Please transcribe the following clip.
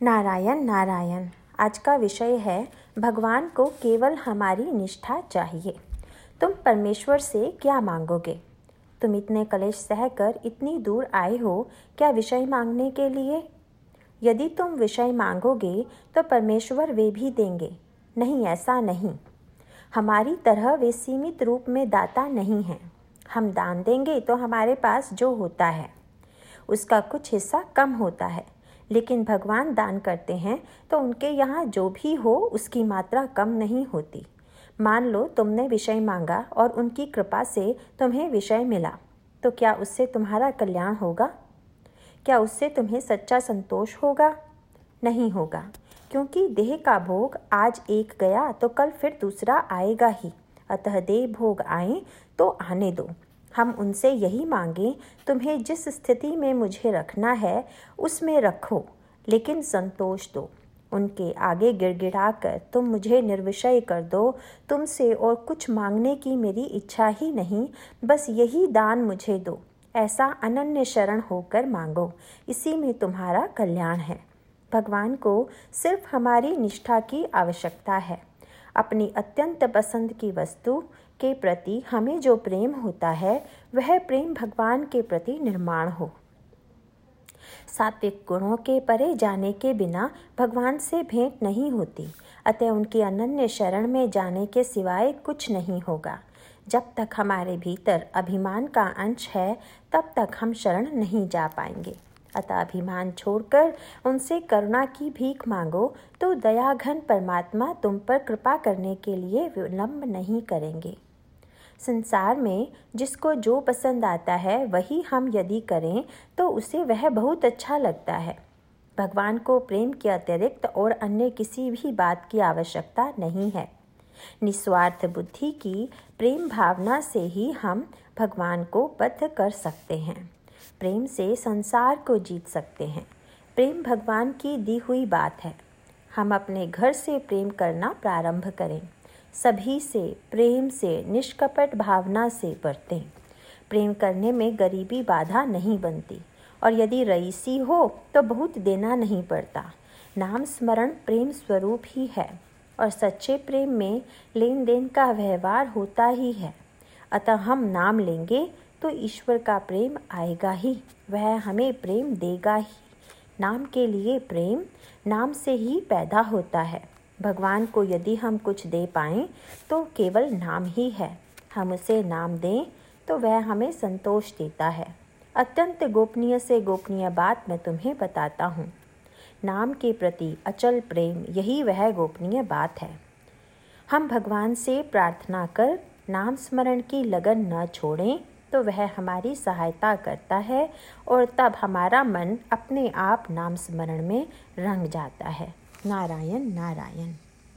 नारायण नारायण। आज का विषय है, भगवान को केवल हमारी निष्ठा चाहिए। तुम परमेश्वर से क्या मांगोगे? तुम इतने कलेश सहकर इतनी दूर आए हो, क्या विषय मांगने के लिए? यदि तुम विषय मांगोगे तो परमेश्वर वे भी देंगे। नहीं, ऐसा नहीं। हमारी तरह वे सीमित रूप में दाता नहीं हैं। हम दान देंगे तो हमारे पास जो होता है, उसका कुछ हिस्सा कम होता है। लेकिन भगवान दान करते हैं तो उनके यहाँ जो भी हो, उसकी मात्रा कम नहीं होती। मान लो तुमने विषय मांगा और उनकी कृपा से तुम्हें विषय मिला तो क्या उससे तुम्हारा कल्याण होगा? क्या उससे तुम्हें सच्चा संतोष होगा? नहीं होगा, क्योंकि देह का भोग आज एक गया तो कल फिर दूसरा आएगा ही। अतः देह भोग आए तो आने दो। हम उनसे यही मांगें, तुम्हें जिस स्थिति में मुझे रखना है, उसमें रखो, लेकिन संतोष दो। उनके आगे गिड़गिड़ा कर तुम मुझे निर्विषय कर दो, तुमसे और कुछ मांगने की मेरी इच्छा ही नहीं, बस यही दान मुझे दो। ऐसा अनन्य शरण होकर मांगो। इसी में तुम्हारा कल्याण है। भगवान को सिर्फ़ हमारी निष्ठा की आवश्यकता है। अपनी अत्यंत पसंद की वस्तु के प्रति हमें जो प्रेम होता है, वह प्रेम भगवान के प्रति निर्माण हो। सात्विक गुणों के परे जाने के बिना भगवान से भेंट नहीं होती, अतः उनकी अनन्य शरण में जाने के सिवाय कुछ नहीं होगा। जब तक हमारे भीतर अभिमान का अंश है, तब तक हम शरण नहीं जा पाएँगे। अतः अभिमान छोड़कर उनसे करुणा की भीख मांगो तो दयाघन परमात्मा तुम पर कृपा करने के लिए विलंब नहीं करेंगे। संसार में जिसको जो पसंद आता है, वही हम यदि करें तो उसे वह बहुत अच्छा लगता है। भगवान को प्रेम के अतिरिक्त और अन्य किसी भी बात की आवश्यकता नहीं है। निस्वार्थ बुद्धि की प्रेम भावना से ही हम भगवान को बद्ध कर सकते हैं। प्रेम से संसार को जीत सकते हैं। प्रेम भगवान की दी हुई बात है। हम अपने घर से प्रेम करना प्रारंभ करें। सभी से, प्रेम से, निष्कपट भावना से बरतें प्रेम करने में गरीबी बाधा नहीं बनती। और यदि रईसी हो तो बहुत देना नहीं पड़ता। नाम स्मरण प्रेम स्वरूप ही है। और सच्चे प्रेम में लेन देन का व्यवहार होता ही है। अतः हम नाम लेंगे तो ईश्वर का प्रेम आएगा ही, वह हमें प्रेम देगा ही। नाम के लिए प्रेम नाम से ही पैदा होता है। भगवान को यदि हम कुछ दे पाएँ तो केवल नाम ही है। हम उसे नाम दें तो वह हमें संतोष देता है। अत्यंत गोपनीय से गोपनीय बात मैं तुम्हें बताता हूँ। नाम के प्रति अचल प्रेम, यही वह गोपनीय बात है। हम भगवान से प्रार्थना कर नाम स्मरण की लगन न छोड़ें तो वह हमारी सहायता करता है और तब हमारा मन अपने आप नाम स्मरण में रंग जाता है। नारायण नारायण।